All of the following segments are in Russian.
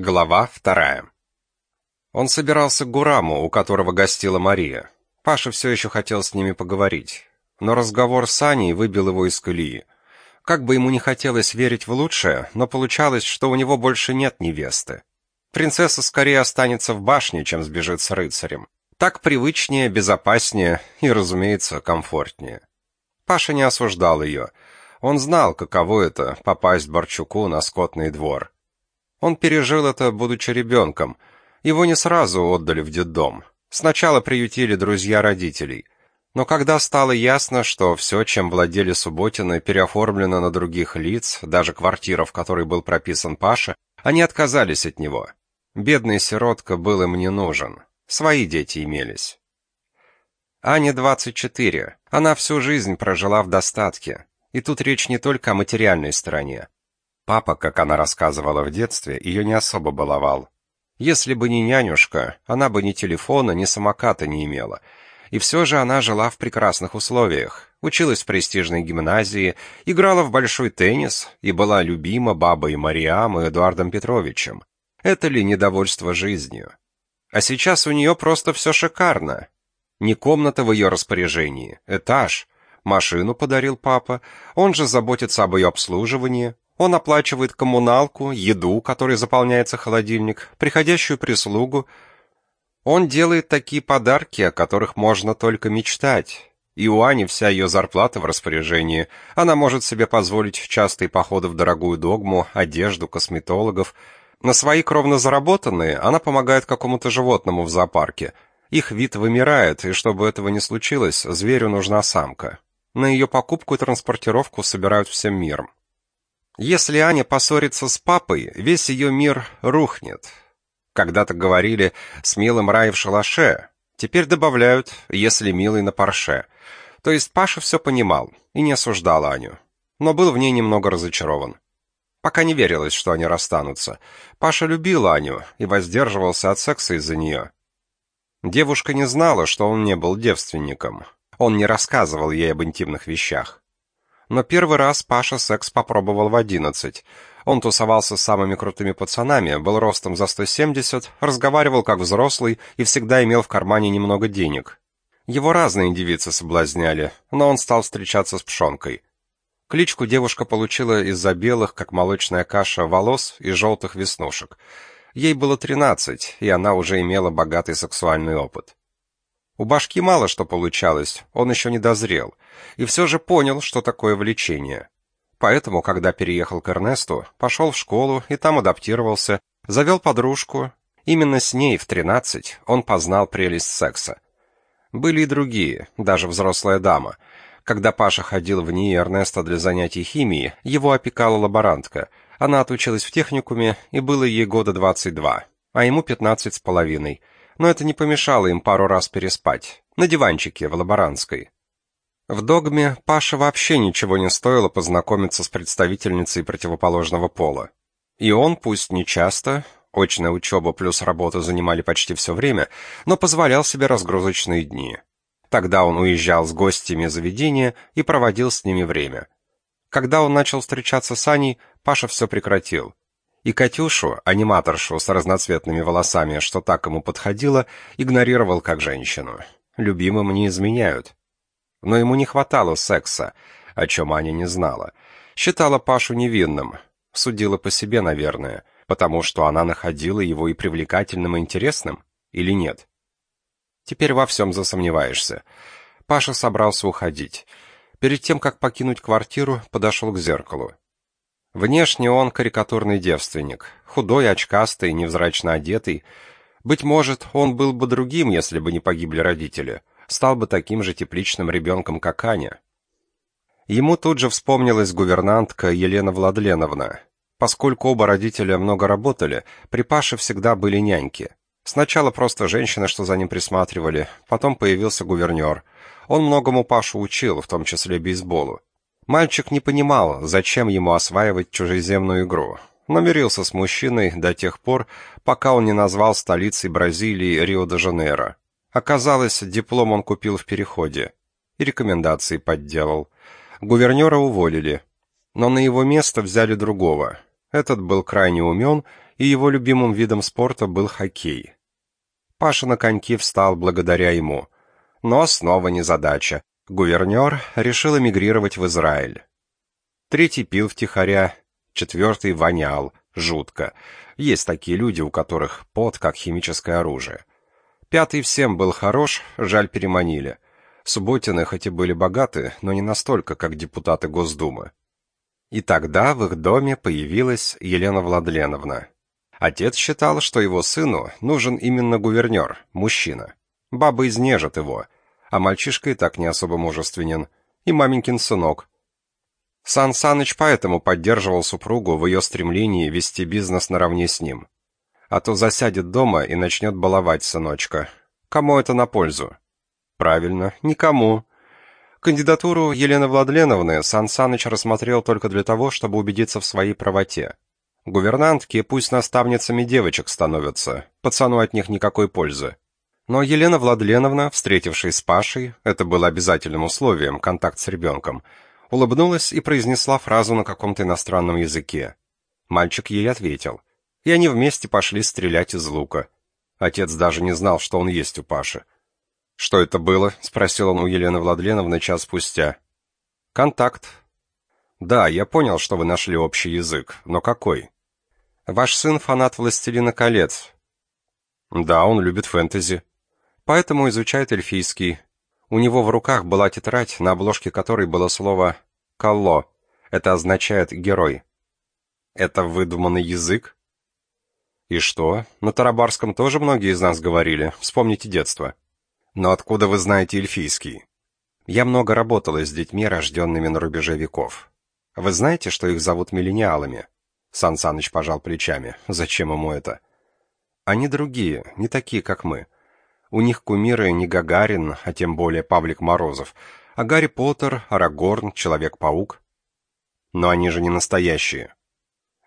Глава вторая. Он собирался к Гураму, у которого гостила Мария. Паша все еще хотел с ними поговорить. Но разговор с Аней выбил его из колеи. Как бы ему не хотелось верить в лучшее, но получалось, что у него больше нет невесты. Принцесса скорее останется в башне, чем сбежит с рыцарем. Так привычнее, безопаснее и, разумеется, комфортнее. Паша не осуждал ее. Он знал, каково это — попасть Борчуку на скотный двор. Он пережил это, будучи ребенком. Его не сразу отдали в детдом. Сначала приютили друзья родителей. Но когда стало ясно, что все, чем владели Субботины, переоформлено на других лиц, даже квартира, в которой был прописан Паша, они отказались от него. Бедный сиротка был им не нужен. Свои дети имелись. Ане 24. Она всю жизнь прожила в достатке. И тут речь не только о материальной стороне. Папа, как она рассказывала в детстве, ее не особо баловал. Если бы не нянюшка, она бы ни телефона, ни самоката не имела. И все же она жила в прекрасных условиях. Училась в престижной гимназии, играла в большой теннис и была любима бабой Мариам и Эдуардом Петровичем. Это ли недовольство жизнью? А сейчас у нее просто все шикарно. Не комната в ее распоряжении, этаж. Машину подарил папа, он же заботится об ее обслуживании, он оплачивает коммуналку, еду, которой заполняется холодильник, приходящую прислугу. Он делает такие подарки, о которых можно только мечтать. И у Ани вся ее зарплата в распоряжении. Она может себе позволить частые походы в дорогую догму, одежду, косметологов. На свои кровно заработанные она помогает какому-то животному в зоопарке. Их вид вымирает, и чтобы этого не случилось, зверю нужна самка. На ее покупку и транспортировку собирают всем миром. Если Аня поссорится с папой, весь ее мир рухнет. Когда-то говорили «с милым рай в шалаше», теперь добавляют «если милый на парше». То есть Паша все понимал и не осуждал Аню, но был в ней немного разочарован. Пока не верилось, что они расстанутся. Паша любил Аню и воздерживался от секса из-за нее. Девушка не знала, что он не был девственником. Он не рассказывал ей об интимных вещах но первый раз Паша секс попробовал в 11. Он тусовался с самыми крутыми пацанами, был ростом за 170, разговаривал как взрослый и всегда имел в кармане немного денег. Его разные девицы соблазняли, но он стал встречаться с Пшонкой. Кличку девушка получила из-за белых, как молочная каша, волос и желтых веснушек. Ей было 13, и она уже имела богатый сексуальный опыт. У башки мало что получалось, он еще не дозрел, и все же понял, что такое влечение. Поэтому, когда переехал к Эрнесту, пошел в школу и там адаптировался, завел подружку. Именно с ней в 13 он познал прелесть секса. Были и другие, даже взрослая дама. Когда Паша ходил в НИИ Эрнеста для занятий химией, его опекала лаборантка. Она отучилась в техникуме, и было ей года 22, а ему 15 с половиной – но это не помешало им пару раз переспать. На диванчике в лаборантской. В догме Паше вообще ничего не стоило познакомиться с представительницей противоположного пола. И он, пусть не часто, очная учеба плюс работа занимали почти все время, но позволял себе разгрузочные дни. Тогда он уезжал с гостями заведения и проводил с ними время. Когда он начал встречаться с Аней, Паша все прекратил. И Катюшу, аниматоршу с разноцветными волосами, что так ему подходило, игнорировал как женщину. Любимым не изменяют. Но ему не хватало секса, о чем Аня не знала. Считала Пашу невинным. Судила по себе, наверное, потому что она находила его и привлекательным, и интересным, или нет. Теперь во всем засомневаешься. Паша собрался уходить. Перед тем, как покинуть квартиру, подошел к зеркалу. Внешне он карикатурный девственник, худой, очкастый, невзрачно одетый. Быть может, он был бы другим, если бы не погибли родители, стал бы таким же тепличным ребенком, как Аня. Ему тут же вспомнилась гувернантка Елена Владленовна. Поскольку оба родителя много работали, при Паше всегда были няньки. Сначала просто женщины, что за ним присматривали, потом появился гувернер. Он многому Пашу учил, в том числе бейсболу. Мальчик не понимал, зачем ему осваивать чужеземную игру, но мирился с мужчиной до тех пор, пока он не назвал столицей Бразилии Рио-де-Жанейро. Оказалось, диплом он купил в переходе и рекомендации подделал. Гувернера уволили, но на его место взяли другого. Этот был крайне умен и его любимым видом спорта был хоккей. Паша на коньки встал благодаря ему. Но снова незадача. Гувернер решил эмигрировать в Израиль. Третий пил втихаря, четвертый вонял, жутко. Есть такие люди, у которых пот как химическое оружие. Пятый всем был хорош, жаль переманили. Субботины хоть и были богаты, но не настолько, как депутаты Госдумы. И тогда в их доме появилась Елена Владленовна. Отец считал, что его сыну нужен именно гувернер, мужчина. Баба изнежит его, а мальчишка и так не особо мужественен. И маменькин сынок. Сан Саныч поэтому поддерживал супругу в ее стремлении вести бизнес наравне с ним. А то засядет дома и начнет баловать сыночка. Кому это на пользу? Правильно, никому. Кандидатуру Елены Владленовны Сан Саныч рассмотрел только для того, чтобы убедиться в своей правоте. Гувернантки пусть наставницами девочек становятся, пацану от них никакой пользы. Но Елена Владленовна, встретившись с Пашей, это было обязательным условием, контакт с ребенком, улыбнулась и произнесла фразу на каком-то иностранном языке. Мальчик ей ответил. И они вместе пошли стрелять из лука. Отец даже не знал, что он есть у Паши. «Что это было?» — спросил он у Елены Владленовны час спустя. «Контакт». «Да, я понял, что вы нашли общий язык, но какой?» «Ваш сын фанат «Властелина колец». «Да, он любит фэнтези. Поэтому изучает эльфийский. У него в руках была тетрадь, на обложке которой было слово «колло». Это означает «герой». Это выдуманный язык? И что? На Тарабарском тоже многие из нас говорили. Вспомните детство. Но откуда вы знаете эльфийский? Я много работала с детьми, рожденными на рубеже веков. Вы знаете, что их зовут миллениалами? Сан Саныч пожал плечами. Зачем ему это? Они другие, не такие, как мы. У них кумиры не Гагарин, а тем более Павлик Морозов, а Гарри Поттер, Арагорн, Человек-паук. Но они же не настоящие.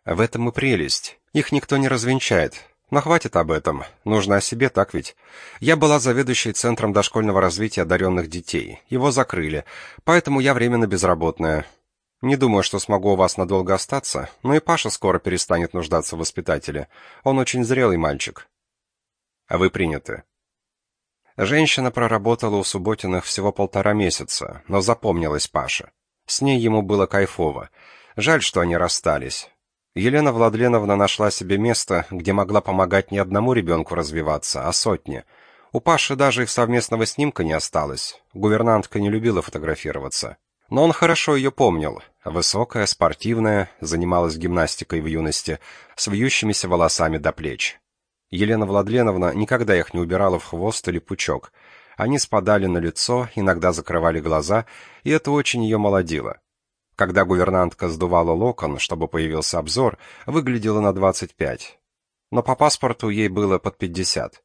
В этом и прелесть. Их никто не развенчает, но хватит об этом. Нужно о себе, так ведь? Я была заведующей центром дошкольного развития одаренных детей. Его закрыли, поэтому я временно безработная. Не думаю, что смогу у вас надолго остаться, но и Паша скоро перестанет нуждаться в воспитателе. Он очень зрелый мальчик. А вы приняты. Женщина проработала у Субботиных всего полтора месяца, но запомнилась Паша. С ней ему было кайфово. Жаль, что они расстались. Елена Владленовна нашла себе место, где могла помогать не одному ребенку развиваться, а сотне. У Паши даже их совместного снимка не осталось. Гувернантка не любила фотографироваться. Но он хорошо ее помнил. Высокая, спортивная, занималась гимнастикой в юности, с вьющимися волосами до плеч. Елена Владленовна никогда их не убирала в хвост или пучок. Они спадали на лицо, иногда закрывали глаза, и это очень ее молодило. Когда гувернантка сдувала локон, чтобы появился обзор, выглядела на 25. Но по паспорту ей было под 50.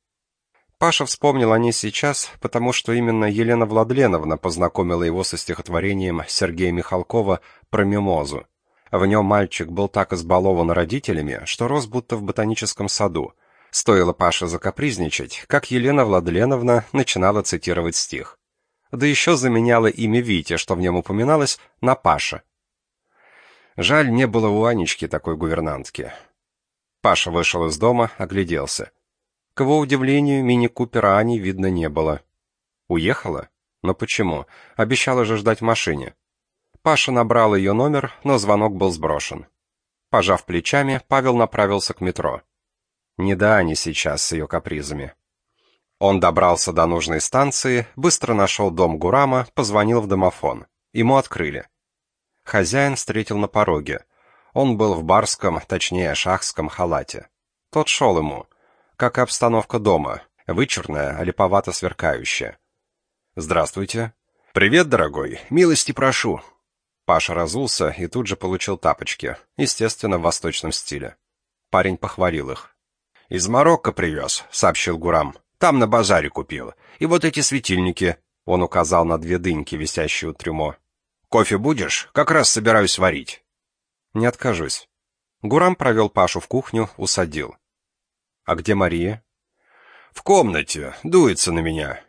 Паша вспомнил о ней сейчас, потому что именно Елена Владленовна познакомила его со стихотворением Сергея Михалкова про мимозу. В нем мальчик был так избалован родителями, что рос будто в ботаническом саду. Стоило Паше закапризничать, как Елена Владленовна начинала цитировать стих да еще заменяла имя Витя, что в нем упоминалось, на Паша. Жаль, не было у Анечки такой гувернантки. Паша вышел из дома, огляделся. К его удивлению, мини-купера Ани видно не было. Уехала? Но почему? Обещала же ждать в машине. Паша набрал ее номер, но звонок был сброшен. Пожав плечами, Павел направился к метро. Не до Ани сейчас с ее капризами. Он добрался до нужной станции, быстро нашел дом Гурама, позвонил в домофон. Ему открыли. Хозяин встретил на пороге. Он был в барском, точнее, шахском халате. Тот шел ему, как и обстановка дома, вычурная, липовато сверкающая. «Здравствуйте». «Привет, дорогой, милости прошу». Паша разулся и тут же получил тапочки, естественно, в восточном стиле. Парень похвалил их. «Из Марокко привез», — сообщил Гурам. Там на базаре купил. И вот эти светильники. Он указал на две дыньки, висящие у трюмо. Кофе будешь? Как раз собираюсь варить. Не откажусь. Гурам провел Пашу в кухню, усадил. А где Мария? В комнате, дуется на меня.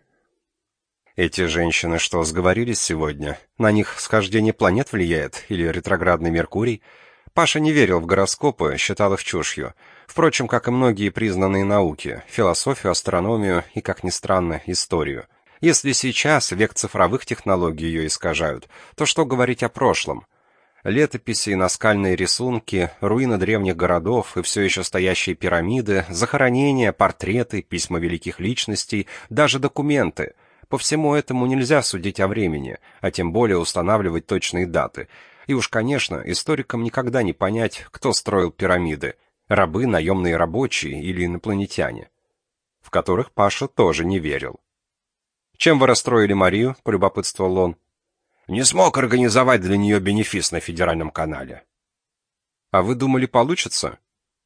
Эти женщины что, сговорились сегодня? На них схождение планет влияет или ретроградный Меркурий? Паша не верил в гороскопы, считал их чушью. Впрочем, как и многие признанные науки, философию, астрономию и, как ни странно, историю. Если сейчас, век цифровых технологий ее искажают, то что говорить о прошлом? Летописи, наскальные рисунки, руины древних городов и все еще стоящие пирамиды, захоронения, портреты, письма великих личностей, даже документы. По всему этому нельзя судить о времени, а тем более устанавливать точные даты. И уж, конечно, историкам никогда не понять, кто строил пирамиды – рабы, наемные рабочие или инопланетяне, в которых Паша тоже не верил. «Чем вы расстроили Марию?» – полюбопытствовал он. Не смог организовать для нее бенефис на федеральном канале. А вы думали, получится?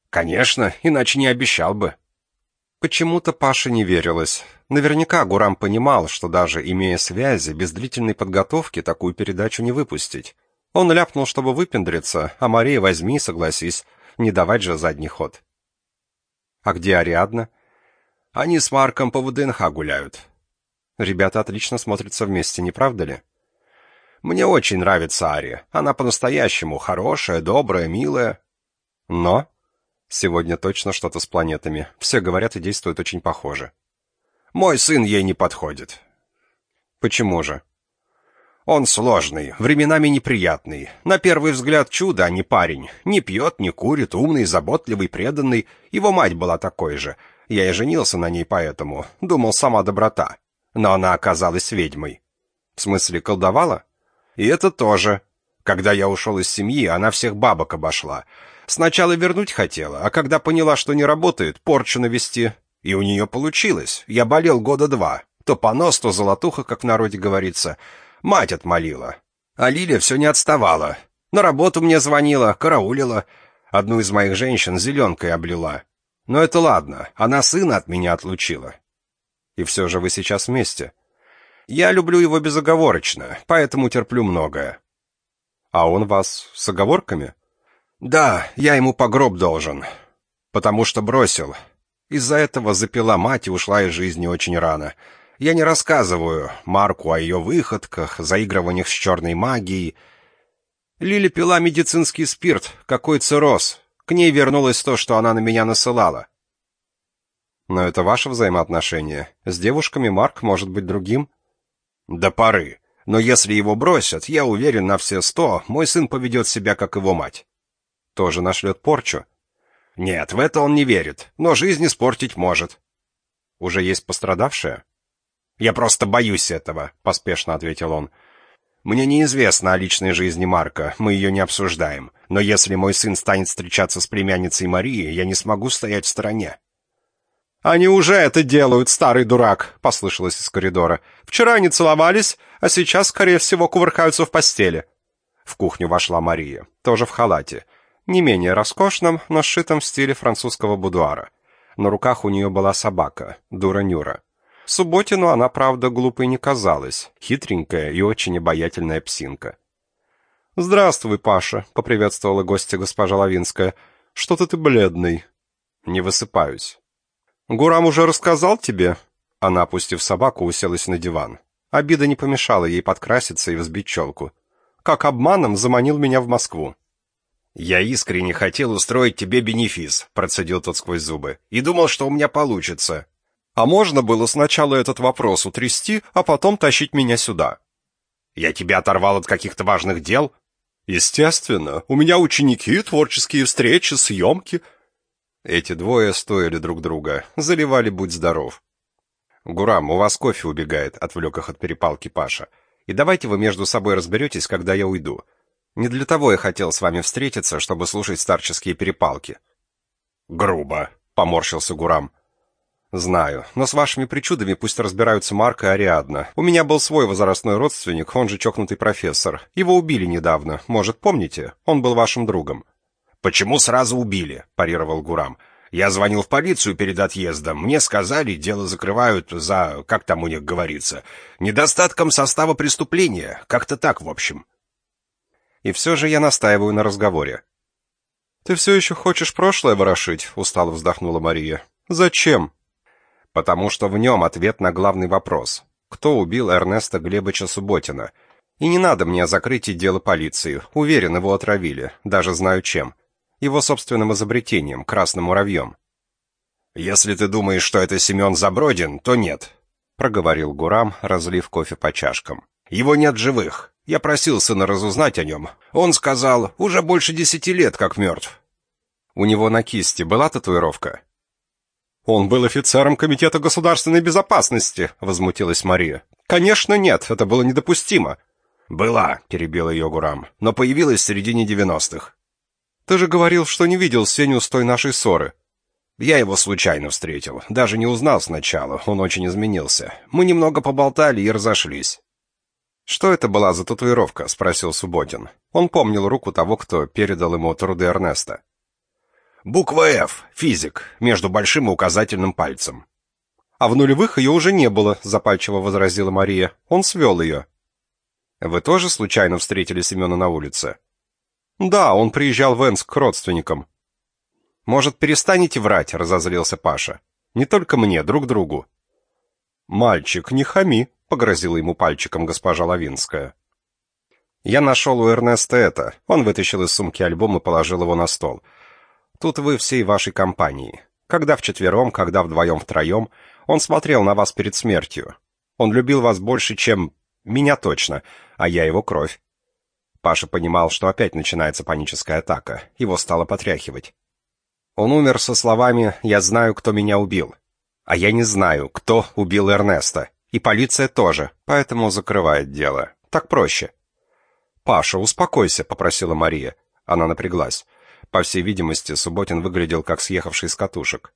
Конечно, иначе не обещал бы. Почему-то Паше не верилось. Наверняка Гурам понимал, что даже имея связи, без длительной подготовки такую передачу не выпустить. Он ляпнул, чтобы выпендриться, а Мария возьми, согласись, не давать же задний ход. А где Ариадна? Они с Марком по ВДНХ гуляют. Ребята отлично смотрятся вместе, не правда ли? Мне очень нравится Ария. Она по-настоящему хорошая, добрая, милая. Но сегодня точно что-то с планетами. Все говорят и действуют очень похоже. Мой сын ей не подходит. Почему же? Он сложный, временами неприятный. На первый взгляд чудо, а не парень. Не пьет, не курит, умный, заботливый, преданный. Его мать была такой же. Я и женился на ней поэтому. Думал, сама доброта. Но она оказалась ведьмой. В смысле, колдовала? И это тоже. Когда я ушел из семьи, она всех бабок обошла. Сначала вернуть хотела, а когда поняла, что не работает, порчу навести. И у нее получилось. Я болел года два. То понос, то золотуха, как в народе говорится. Мать отмолила. А Лиля все не отставала. На работу мне звонила, караулила. Одну из моих женщин зеленкой облила. Но это ладно, она сына от меня отлучила. И все же вы сейчас вместе. Я люблю его безоговорочно, поэтому терплю многое. А он вас с оговорками? Да, я ему по гроб должен. Потому что бросил. Из-за этого запила мать и ушла из жизни очень рано. Я не рассказываю Марку о ее выходках, заигрываниях с черной магией. Лили пила медицинский спирт, какой цирроз. К ней вернулось то, что она на меня насылала. Но это ваше взаимоотношение. С девушками Марк может быть другим. До поры. Но если его бросят, я уверен на все сто, мой сын поведет себя, как его мать. Тоже нашлет порчу? Нет, в это он не верит, но жизнь испортить может. Уже есть пострадавшая? Я просто боюсь этого, поспешно ответил он. Мне неизвестно о личной жизни Марка, мы ее не обсуждаем. Но если мой сын станет встречаться с племянницей Марии, я не смогу стоять в стороне. «Они уже это делают, старый дурак», — послышалось из коридора. «Вчера они целовались, а сейчас, скорее всего, кувыркаются в постели». В кухню вошла Мария, тоже в халате. Не менее роскошном, но сшитом в стиле французского будуара. На руках у нее была собака, дура-нюра. Субботину она, правда, глупой не казалась, хитренькая и очень обаятельная псинка. «Здравствуй, Паша», — поприветствовала гостья госпожа Лавинская. «Что-то ты бледный». «Не высыпаюсь». «Гурам уже рассказал тебе?» Она, опустив собаку, уселась на диван. Обида не помешала ей подкраситься и взбить челку. «Как обманом заманил меня в Москву». «Я искренне хотел устроить тебе бенефис», — процедил тот сквозь зубы, «и думал, что у меня получится». «А можно было сначала этот вопрос утрясти, а потом тащить меня сюда?» «Я тебя оторвал от каких-то важных дел?» «Естественно. У меня ученики, творческие встречи, съемки. Эти двое стоили друг друга, заливали «Будь здоров». «Гурам, у вас кофе убегает», — отвлек их от перепалки Паша. «И давайте вы между собой разберетесь, когда я уйду. Не для того я хотел с вами встретиться, чтобы слушать старческие перепалки». «Грубо», — поморщился Гурам. «Знаю, но с вашими причудами пусть разбираются Марк и Ариадна. У меня был свой возрастной родственник, он же чокнутый профессор. Его убили недавно, может, помните? Он был вашим другом». «Почему сразу убили?» – парировал Гурам. «Я звонил в полицию перед отъездом. Мне сказали, дело закрывают за, как там у них говорится, недостатком состава преступления. Как-то так, в общем». «И все же я настаиваю на разговоре». «Ты все еще хочешь прошлое ворошить?» – устало вздохнула Мария. «Зачем?» «Потому что в нем ответ на главный вопрос. Кто убил Эрнеста Глебовича Субботина?» И не надо мне закрытие дела полиции. Уверен, его отравили. Даже знаю чем. Его собственным изобретением, красным муравьем. «Если ты думаешь, что это Семен Забродин, то нет», — проговорил Гурам, разлив кофе по чашкам. «Его нет живых. Я просил сына разузнать о нем. Он сказал, уже больше десяти лет как мертв». «У него на кисти была татуировка?» «Он был офицером Комитета государственной безопасности», — возмутилась Мария. «Конечно нет, это было недопустимо». «Была», — перебил ее Гурам, — «но появилась в середине девяностых». «Ты же говорил, что не видел Сеню с той нашей ссоры». «Я его случайно встретил. Даже не узнал сначала, он очень изменился. Мы немного поболтали и разошлись». «Что это была за татуировка?» — спросил Субботин. Он помнил руку того, кто передал ему труды Эрнеста. «Буква «Ф», физик, между большим и указательным пальцем». «А в нулевых ее уже не было», — запальчиво возразила Мария. «Он свел ее». Вы тоже случайно встретили Семена на улице? Да, он приезжал в Энск к родственникам. Может, перестанете врать, разозлился Паша. Не только мне, друг другу. Мальчик, не хами, погрозила ему пальчиком госпожа Лавинская. Я нашел у Эрнеста это. Он вытащил из сумки альбом и положил его на стол. Тут вы всей вашей компании. Когда вчетвером, когда вдвоем-втроем, он смотрел на вас перед смертью. Он любил вас больше, чем... Меня точно а я его кровь. Паша понимал, что опять начинается паническая атака. Его стало потряхивать. Он умер со словами «Я знаю, кто меня убил». А я не знаю, кто убил Эрнеста. И полиция тоже, поэтому закрывает дело. Так проще. «Паша, успокойся», — попросила Мария. Она напряглась. По всей видимости, Субботин выглядел как съехавший с катушек.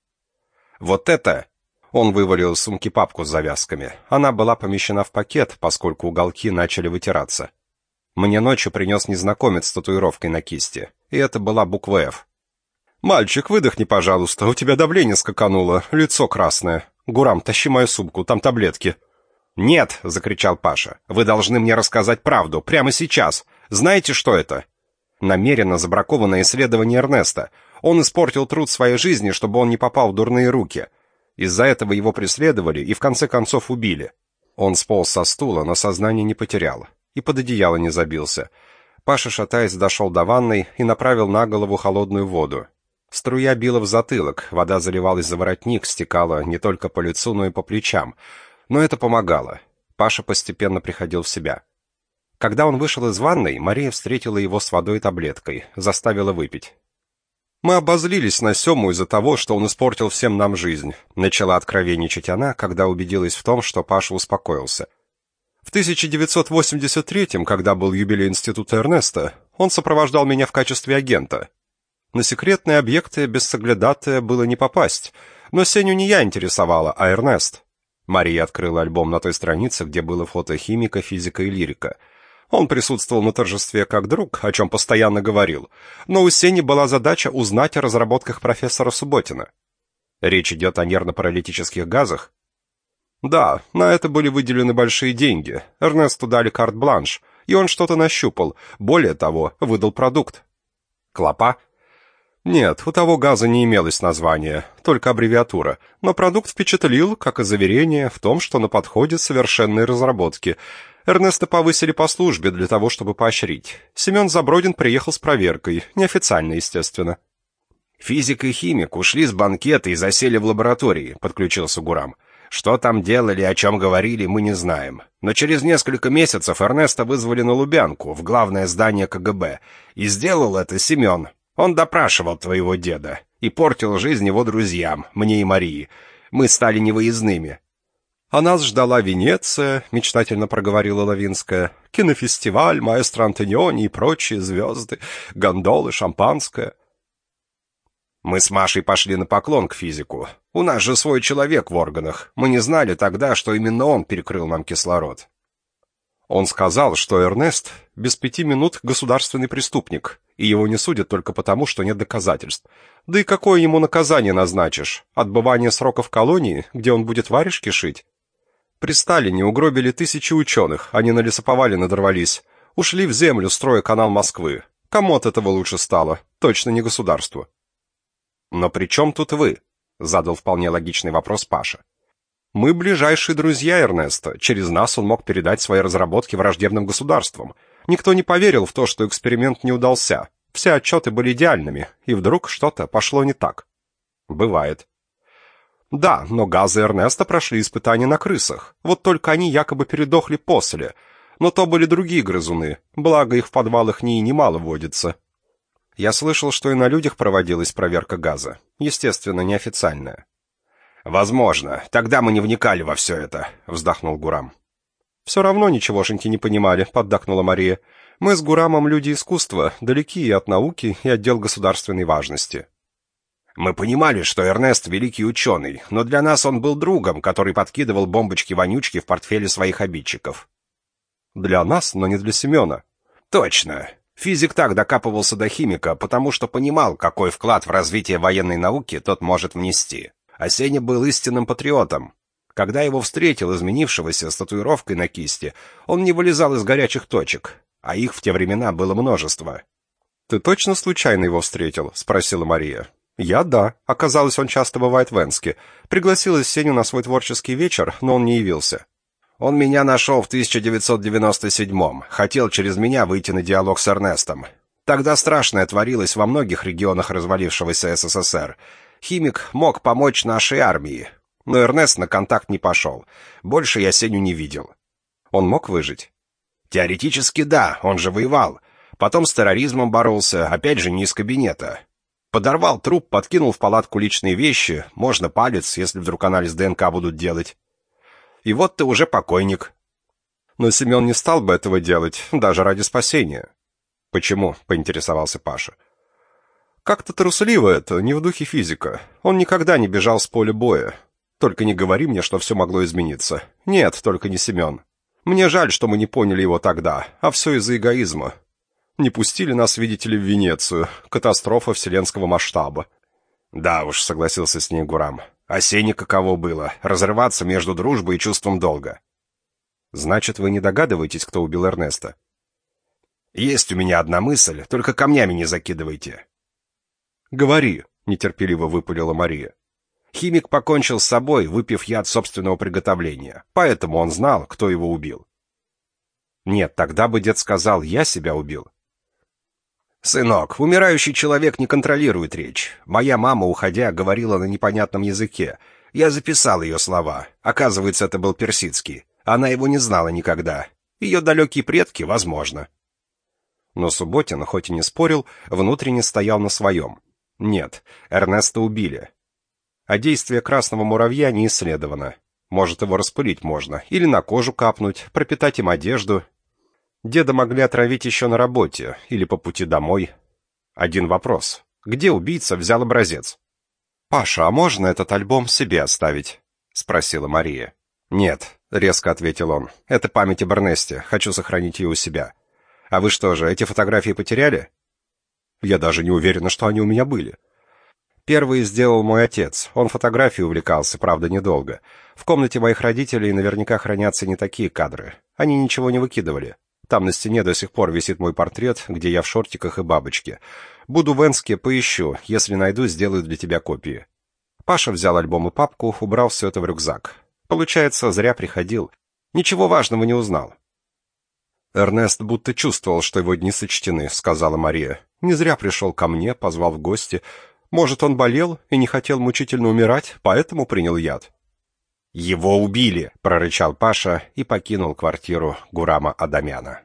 «Вот это он вывалил из сумки папку с завязками. Она была помещена в пакет, поскольку уголки начали вытираться. Мне ночью принес незнакомец с татуировкой на кисти, и это была буква «Ф». «Мальчик, выдохни, пожалуйста, у тебя давление скакануло, лицо красное. Гурам, тащи мою сумку, там таблетки». «Нет!» — закричал Паша. «Вы должны мне рассказать правду, прямо сейчас. Знаете, что это?» Намеренно забракованное исследование Эрнеста. Он испортил труд своей жизни, чтобы он не попал в дурные руки. Из-за этого его преследовали и в конце концов убили. Он сполз со стула, но сознание не потерял. И под одеяло не забился. Паша, шатаясь, дошел до ванной и направил на голову холодную воду. Струя била в затылок, вода заливалась за воротник, стекала не только по лицу, но и по плечам. Но это помогало. Паша постепенно приходил в себя. Когда он вышел из ванной, Мария встретила его с водой и таблеткой, заставила выпить. Мы обозлились на Сему из-за того, что он испортил всем нам жизнь. Начала откровенничать она, когда убедилась в том, что Паша успокоился. В 1983-м, когда был юбилей института Эрнеста, он сопровождал меня в качестве агента. На секретные объекты без соглядатая было не попасть, но Сеню не я интересовала, а Эрнест. Мария открыла альбом на той странице, где было фото химика, физика и лирика — он присутствовал на торжестве как друг, о чем постоянно говорил, но у Сени была задача узнать о разработках профессора Субботина. Речь идет о нервно-паралитических газах? Да, на это были выделены большие деньги. Эрнесту дали карт-бланш, и он что-то нащупал. Более того, выдал продукт. Клопа? Нет, у того газа не имелось названия, только аббревиатура, но продукт впечатлил, как и заверение, в том, что на подходе совершенные разработки — Эрнеста повысили по службе для того, чтобы поощрить. Семен Забродин приехал с проверкой, неофициально, естественно. «Физик и химик ушли с банкета и засели в лаборатории», — подключился Гурам. «Что там делали, о чем говорили, мы не знаем. Но через несколько месяцев Эрнеста вызвали на Лубянку, в главное здание КГБ. И сделал это Семен. Он допрашивал твоего деда и портил жизнь его друзьям, мне и Марии. Мы стали невыездными. «А нас ждала Венеция», — мечтательно проговорила Лавинская, «кинофестиваль, маэстро Антониони и прочие звезды, гондолы, шампанское». Мы с Машей пошли на поклон к физику. У нас же свой человек в органах. Мы не знали тогда, что именно он перекрыл нам кислород. Он сказал, что Эрнест без пяти минут государственный преступник, и его не судят только потому, что нет доказательств. Да и какое ему наказание назначишь? Отбывание срока в колонии, где он будет варежки шить? При Сталине угробили тысячи ученых, они на лесоповале надорвались. Ушли в землю, строя канал Москвы. Кому от этого лучше стало? Точно не государству. «Но при чем тут вы?» — задал вполне логичный вопрос Паша. Мы ближайшие друзья Эрнеста. Через нас он мог передать свои разработки враждебным государствам. Никто не поверил в то, что эксперимент не удался. Все отчеты были идеальными, и вдруг что-то пошло не так. Бывает. Да, но газы Эрнеста прошли испытания на крысах. Вот только они якобы передохли после. Но то были другие грызуны, благо их в подвалах не и немало водится. Я слышал, что и на людях проводилась проверка газа. Естественно, неофициальная. «Возможно. Тогда мы не вникали во все это», — вздохнул Гурам. «Все равно ничегошеньки не понимали», — поддакнула Мария. «Мы с Гурамом люди искусства, далеки и от науки, и отдел государственной важности». Мы понимали, что Эрнест великий ученый, но для нас он был другом, который подкидывал бомбочки-вонючки в портфеле своих обидчиков. Для нас, но не для Семена. Точно. Физик так докапывался до химика, потому что понимал, какой вклад в развитие военной науки тот может внести. А Сеня был истинным патриотом. Когда его встретил изменившегося с татуировкой на кисти, он не вылезал из горячих точек, а их в те времена было множество. «Ты точно случайно его встретил?» — спросила Мария. «Я — да. Оказалось, он часто бывает в Энске. Пригласила Сеню на свой творческий вечер, но он не явился». «Он меня нашел в 1997-м. Хотел через меня выйти на диалог с Эрнестом. Тогда страшное творилось во многих регионах развалившегося СССР. Химик мог помочь нашей армии. Но Эрнест на контакт не пошел. Больше я Сеню не видел». «Он мог выжить?» «Теоретически да, он же воевал. Потом с терроризмом боролся, опять же не из кабинета. Подорвал труп, подкинул в палатку личные вещи, можно палец, если вдруг анализ ДНК будут делать. И вот ты уже покойник. Но Семен не стал бы этого делать, даже ради спасения. Почему? поинтересовался Паша. Как-то трусливо это, не в духе физика. Он никогда не бежал с поля боя. Только не говори мне, что все могло измениться. Нет, только не Семен. Мне жаль, что мы не поняли его тогда, а все из-за эгоизма. Не пустили нас, видите ли, в Венецию. Катастрофа вселенского масштаба. Да уж, согласился с ней Гурам. Сене каково было? Разрываться между дружбой и чувством долга. Значит, вы не догадываетесь, кто убил Эрнеста? Есть у меня одна мысль, только камнями не закидывайте. Говори, нетерпеливо выпалила Мария. Химик покончил с собой, выпив яд собственного приготовления. Поэтому он знал, кто его убил. Нет, тогда бы дед сказал, я себя убил. «Сынок, умирающий человек не контролирует речь. Моя мама, уходя, говорила на непонятном языке. Я записал ее слова. Оказывается, это был персидский. Она его не знала никогда. Ее далекие предки, возможно». Но Субботин, хоть и не спорил, внутренне стоял на своем. Нет, Эрнеста убили. А действие красного муравья не исследовано. Может, его распылить можно, или на кожу капнуть, пропитать им одежду, Деда могли отравить еще на работе или по пути домой. Один вопрос. Где убийца взял образец? «Паша, а можно этот альбом себе оставить?» — спросила Мария. «Нет», — резко ответил он. «Это память о Бернесте. Хочу сохранить ее у себя. А вы что же, эти фотографии потеряли?» «Я даже не уверена, что они у меня были». Первый сделал мой отец. Он фотографией увлекался, правда, недолго. В комнате моих родителей наверняка хранятся не такие кадры. Они ничего не выкидывали. Там на стене до сих пор висит мой портрет, где я в шортиках и бабочке. Буду в Энске, поищу. Если найду, сделаю для тебя копии». Паша взял альбом и папку, убрал все это в рюкзак. Получается, зря приходил. Ничего важного не узнал. Эрнест будто чувствовал, что его дни сочтены, сказала Мария. Не зря пришел ко мне, позвал в гости. Может, он болел и не хотел мучительно умирать, поэтому принял яд. «Его убили!» — прорычал Паша и покинул квартиру Гурама Адамяна.